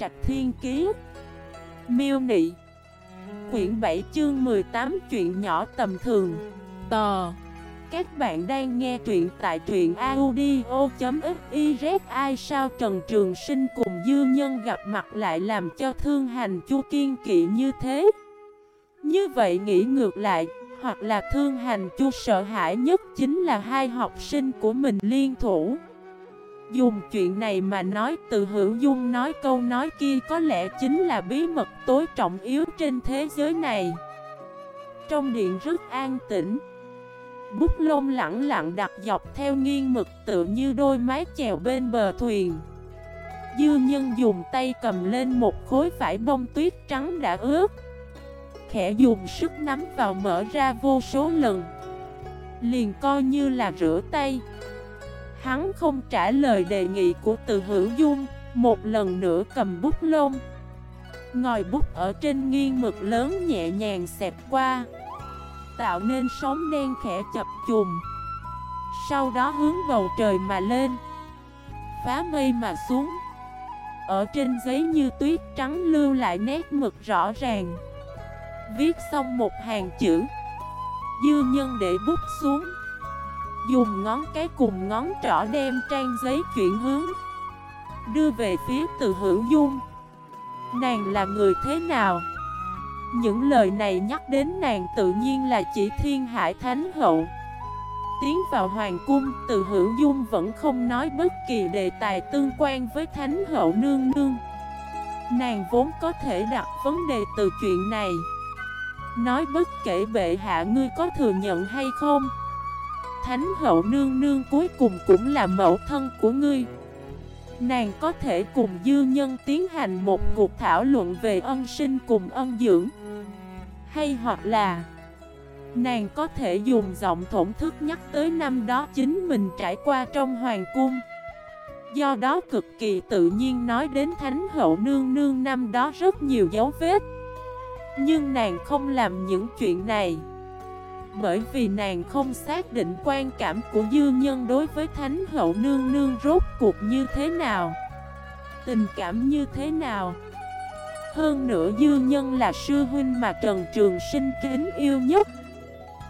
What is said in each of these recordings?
Trạch Thiên Kiế Miêu Nị. Quyển 7 chương 18 chuyện nhỏ tầm thường. Tò. Các bạn đang nghe truyện tại truyện audio.xyz Ai sao Trần Trường Sinh cùng dư nhân gặp mặt lại làm cho thương hành chu kiên kỵ như thế? Như vậy nghĩ ngược lại, Hoặc là thương hành chu sợ hãi nhất chính là hai học sinh của mình liên thủ. Dùng chuyện này mà nói, từ hữu dung nói câu nói kia có lẽ chính là bí mật tối trọng yếu trên thế giới này. Trong điện rất an tĩnh. Bút lông lặng lặng đặt dọc theo nghiêng mực tự như đôi mái chèo bên bờ thuyền. Dư nhân dùng tay cầm lên một khối vải bông tuyết trắng đã ướt. Khẽ dùng sức nắm vào mở ra vô số lần. Liền coi như là rửa tay. Hắn không trả lời đề nghị của từ hữu dung, Một lần nữa cầm bút lông. Ngòi bút ở trên nghiêng mực lớn nhẹ nhàng xẹp qua, Tạo nên sóng đen khẽ chập chùm Sau đó hướng bầu trời mà lên, Phá mây mà xuống. Ở trên giấy như tuyết trắng lưu lại nét mực rõ ràng. Viết xong một hàng chữ, Dư nhân để bút xuống. Dùng ngón cái cùng ngón trỏ đem trang giấy chuyển hướng. Đưa về phía từ hữu dung. Nàng là người thế nào? Những lời này nhắc đến nàng tự nhiên là chỉ thiên hải thánh hậu. Tiến vào hoàng cung, từ hữu dung vẫn không nói bất kỳ đề tài tương quan với thánh hậu nương nương. Nàng vốn có thể đặt vấn đề từ chuyện này. Nói bất kể bệ hạ ngươi có thừa nhận hay không Thánh hậu nương nương cuối cùng cũng là mẫu thân của ngươi. Nàng có thể cùng dư nhân tiến hành một cuộc thảo luận về ân sinh cùng ân dưỡng. Hay hoặc là, Nàng có thể dùng giọng thổn thức nhắc tới năm đó chính mình trải qua trong hoàng cung. Do đó cực kỳ tự nhiên nói đến Thánh hậu nương nương năm đó rất nhiều dấu vết. Nhưng nàng không làm những chuyện này bởi vì nàng không xác định quan cảm của dư nhân đối với Thánh Hậu Nương Nương rốt cuộc như thế nào. Tình cảm như thế nào? Hơn nữa dư nhân là sư huynh mà Trần Trường Sinh kính yêu nhất.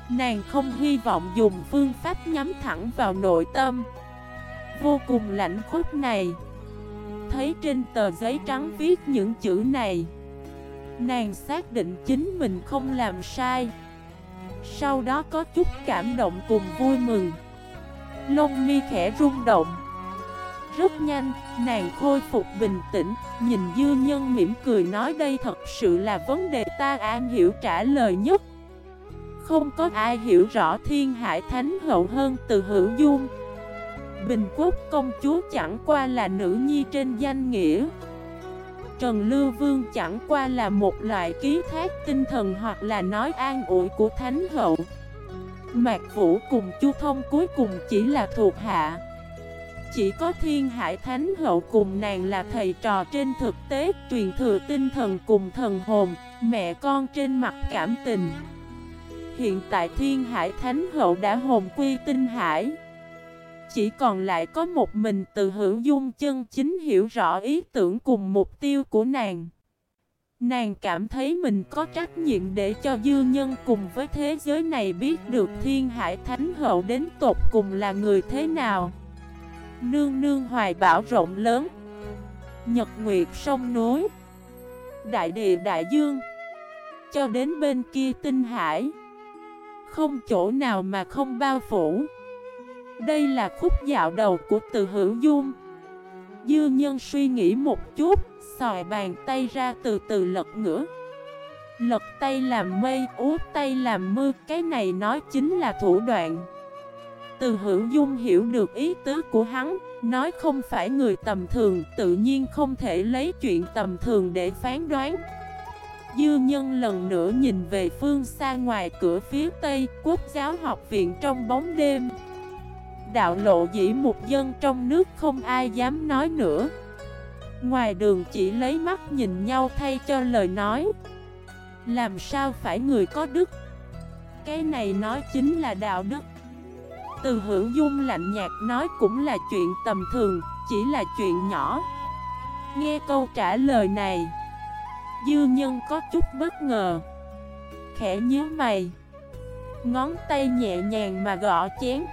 Nàng không hy vọng dùng phương pháp nhắm thẳng vào nội tâm. Vô cùng lạnh khuất này. Thấy trên tờ giấy trắng viết những chữ này, Nàng xác định chính mình không làm sai sau đó có chút cảm động cùng vui mừng. Lông mi khẽ rung động. Rất nhanh, nàng khôi phục bình tĩnh Nhìn dư nhân mỉm cười nói đây thật sự là vấn đề ta an hiểu trả lời nhất. Không có ai hiểu rõ thiên hải thánh hậu hơn từ hữu dung. Bình quốc công chúa chẳng qua là nữ nhi trên danh nghĩa. Trần Lưu Vương chẳng qua là một loại ký thác tinh thần hoặc là nói an ủi của Thánh Hậu. Mạc Vũ cùng Chu Thông cuối cùng chỉ là thuộc hạ. Chỉ có Thiên Hải Thánh Hậu cùng nàng là thầy trò trên thực tế, Truyền thừa tinh thần cùng thần hồn, Mẹ con trên mặt cảm tình. Hiện tại Thiên Hải Thánh Hậu đã hồn quy tinh hải chỉ còn lại có một mình từ hữu dung chân chính hiểu rõ ý tưởng cùng mục tiêu của nàng. Nàng cảm thấy mình có trách nhiệm để cho dư nhân cùng với thế giới này biết được thiên hải thánh hậu đến tột cùng là người thế nào. Nương nương hoài bảo rộng lớn. Nhật nguyệt sông núi. Đại địa đại dương. Cho đến bên kia tinh hải. Không chỗ nào mà không bao phủ đây là khúc dạo đầu của từ hữu dung. Dư nhân suy nghĩ một chút Xòi bàn tay ra từ từ lật ngửa. Lật tay làm mây, út tay làm mưa Cái này nói chính là thủ đoạn. Từ hữu dung hiểu được ý tứ của hắn Nói không phải người tầm thường Tự nhiên không thể lấy chuyện tầm thường để phán đoán. Dư nhân lần nữa nhìn về phương xa ngoài cửa phía tây Quốc giáo học viện trong bóng đêm đạo lộ dĩ một dân trong nước không ai dám nói nữa. Ngoài đường chỉ lấy mắt nhìn nhau thay cho lời nói. Làm sao phải người có đức? Cái này nói chính là đạo đức. Từ hữu dung lạnh nhạt nói cũng là chuyện tầm thường, Chỉ là chuyện nhỏ. Nghe câu trả lời này, Dư nhân có chút bất ngờ. Khẽ nhíu mày. Ngón tay nhẹ nhàng mà gõ chén.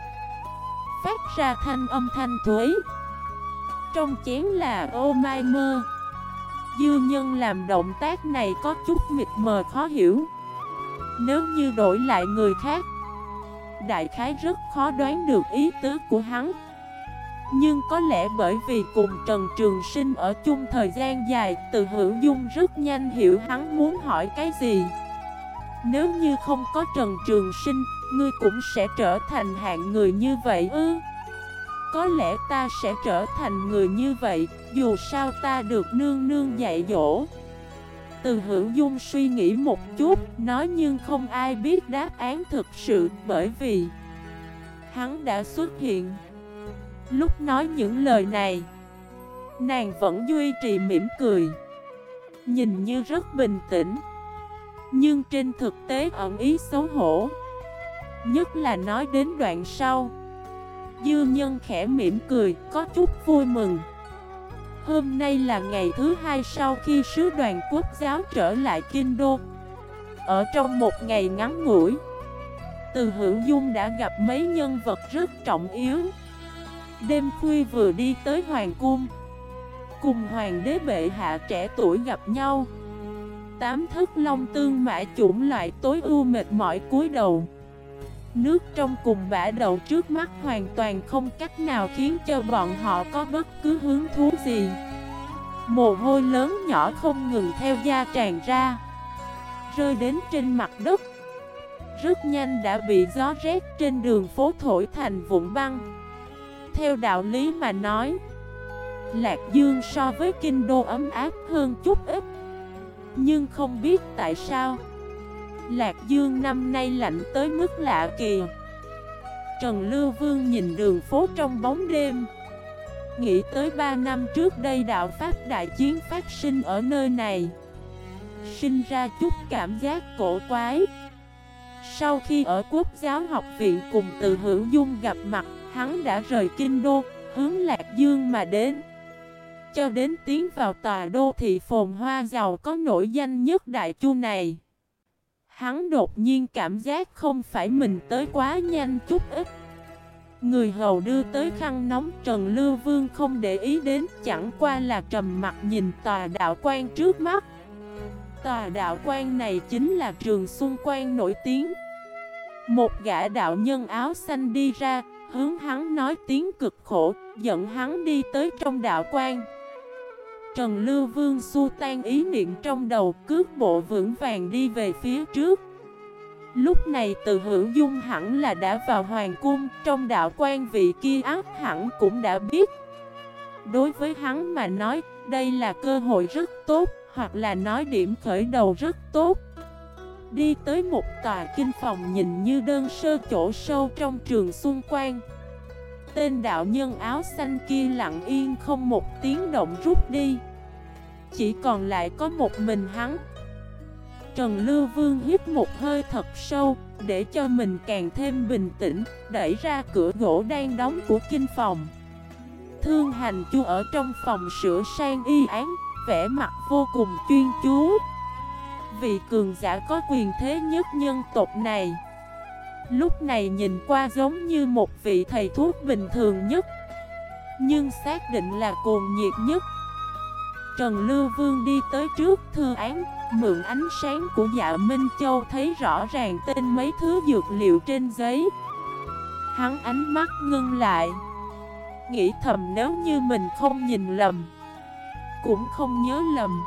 Phát ra thanh âm thanh thuế Trong chén là ô mai mơ. Dư nhân làm động tác này có chút mịt mờ khó hiểu. Nếu như đổi lại người khác, Đại khái rất khó đoán được ý tứ của hắn. Nhưng có lẽ bởi vì cùng Trần Trường Sinh ở chung thời gian dài, Từ hữu dung rất nhanh hiểu hắn muốn hỏi cái gì. Nếu như không có Trần Trường Sinh Ngươi cũng sẽ trở thành hạng người như vậy ư? Có lẽ ta sẽ trở thành người như vậy, Dù sao ta được nương nương dạy dỗ. Từ hữu dung suy nghĩ một chút, Nói nhưng không ai biết đáp án thực sự, Bởi vì Hắn đã xuất hiện. Lúc nói những lời này, Nàng vẫn duy trì mỉm cười, Nhìn như rất bình tĩnh. Nhưng trên thực tế ẩn ý xấu hổ Nhất là nói đến đoạn sau. Dư nhân khẽ mỉm cười, có chút vui mừng. Hôm nay là ngày thứ hai sau khi sứ đoàn quốc giáo trở lại Kinh Đô. Ở trong một ngày ngắn ngủi Từ hữu dung đã gặp mấy nhân vật rất trọng yếu. Đêm khuya vừa đi tới Hoàng Cung Cùng Hoàng đế bệ hạ trẻ tuổi gặp nhau. Tám thức long tương mã chủng loại tối ưu mệt mỏi cúi đầu. Nước trong cùng bã đậu trước mắt hoàn toàn không cách nào khiến cho bọn họ có bất cứ hứng thú gì. Mồ hôi lớn nhỏ không ngừng theo da tràn ra, Rơi đến trên mặt đất. Rất nhanh đã bị gió rét trên đường phố thổi thành vụn băng. Theo đạo lý mà nói, Lạc Dương so với kinh đô ấm áp hơn chút ít. Nhưng không biết tại sao Lạc Dương năm nay lạnh tới mức lạ kỳ Trần Lưu Vương nhìn đường phố trong bóng đêm. Nghĩ tới 3 năm trước đây đạo Pháp đại chiến phát sinh ở nơi này Sinh ra chút cảm giác cổ quái. Sau khi ở Quốc giáo học viện cùng từ hữu dung gặp mặt Hắn đã rời Kinh Đô, hướng Lạc Dương mà đến. Cho đến tiến vào tòa đô thị phồn hoa giàu có nổi danh nhất đại chu này Hắn đột nhiên cảm giác không phải mình tới quá nhanh chút ít. Người hầu đưa tới khăn nóng, Trần Lưu Vương không để ý đến, Chẳng qua là trầm mặt nhìn tòa đạo quan trước mắt. Tòa đạo quan này chính là trường xuân quan nổi tiếng. Một gã đạo nhân áo xanh đi ra, Hướng hắn nói tiếng cực khổ, Dẫn hắn đi tới trong đạo quan. Trần Lưu Vương xua tan ý niệm trong đầu, cước bộ vững vàng đi về phía trước. Lúc này từ hữu dung hẳn là đã vào hoàng cung, Trong đạo quan vị kia ác hẳn cũng đã biết. Đối với hắn mà nói, đây là cơ hội rất tốt, Hoặc là nói điểm khởi đầu rất tốt. Đi tới một tòa kinh phòng nhìn như đơn sơ chỗ sâu trong trường xung quanh. Tên đạo nhân áo xanh kia lặng yên không một tiếng động rút đi. Chỉ còn lại có một mình hắn. Trần Lưu Vương hít một hơi thật sâu, Để cho mình càng thêm bình tĩnh, Đẩy ra cửa gỗ đang đóng của kinh phòng. Thương hành chu ở trong phòng sửa sang y án Vẽ mặt vô cùng chuyên chú. Vị cường giả có quyền thế nhất nhân tộc này. Lúc này nhìn qua giống như một vị thầy thuốc bình thường nhất, Nhưng xác định là cồn nhiệt nhất. Trần Lưu Vương đi tới trước thư án, Mượn ánh sáng của dạ Minh Châu thấy rõ ràng tên mấy thứ dược liệu trên giấy. Hắn ánh mắt ngưng lại, Nghĩ thầm nếu như mình không nhìn lầm, Cũng không nhớ lầm.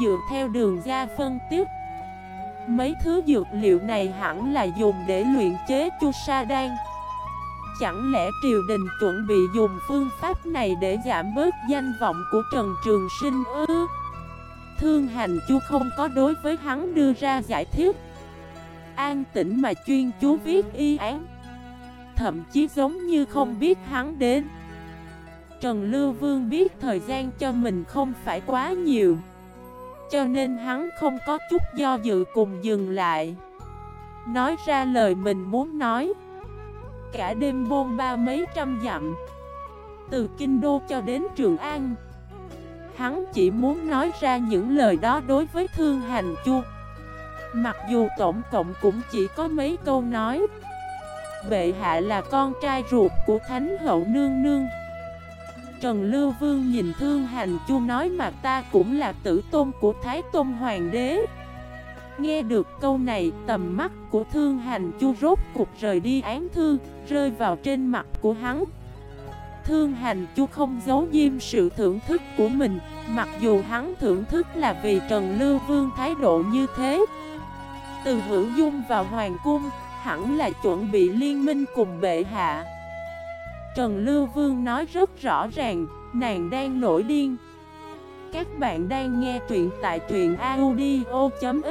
Dựa theo đường ra phân tiếp Mấy thứ dược liệu này hẳn là dùng để luyện chế chu sa đan. Chẳng lẽ triều đình chuẩn bị dùng phương pháp này để giảm bớt danh vọng của Trần Trường Sinh ư? Thương hành chu không có đối với hắn đưa ra giải thích. An tĩnh mà chuyên chú viết y án. Thậm chí giống như không biết hắn đến. Trần Lưu Vương biết thời gian cho mình không phải quá nhiều. Cho nên hắn không có chút do dự cùng dừng lại. Nói ra lời mình muốn nói. Cả đêm bôn ba mấy trăm dặm. Từ Kinh Đô cho đến Trường An. Hắn chỉ muốn nói ra những lời đó đối với Thương Hành Chu. Mặc dù tổng cộng cũng chỉ có mấy câu nói. Bệ hạ là con trai ruột của Thánh Hậu Nương Nương. Trần Lưu Vương nhìn Thương Hành Chu nói mà ta cũng là tử tôn của Thái Tôn Hoàng đế. Nghe được câu này, tầm mắt của Thương Hành Chu rốt cục rời đi án thư, Rơi vào trên mặt của hắn. Thương Hành Chu không giấu diêm sự thưởng thức của mình, Mặc dù hắn thưởng thức là vì Trần Lưu Vương thái độ như thế. Từ hữu dung vào Hoàng Cung, Hẳn là chuẩn bị liên minh cùng bệ hạ. Trần Lưu Vương nói rất rõ ràng, Nàng đang nổi điên. Các bạn đang nghe truyện tại truyện audio.fif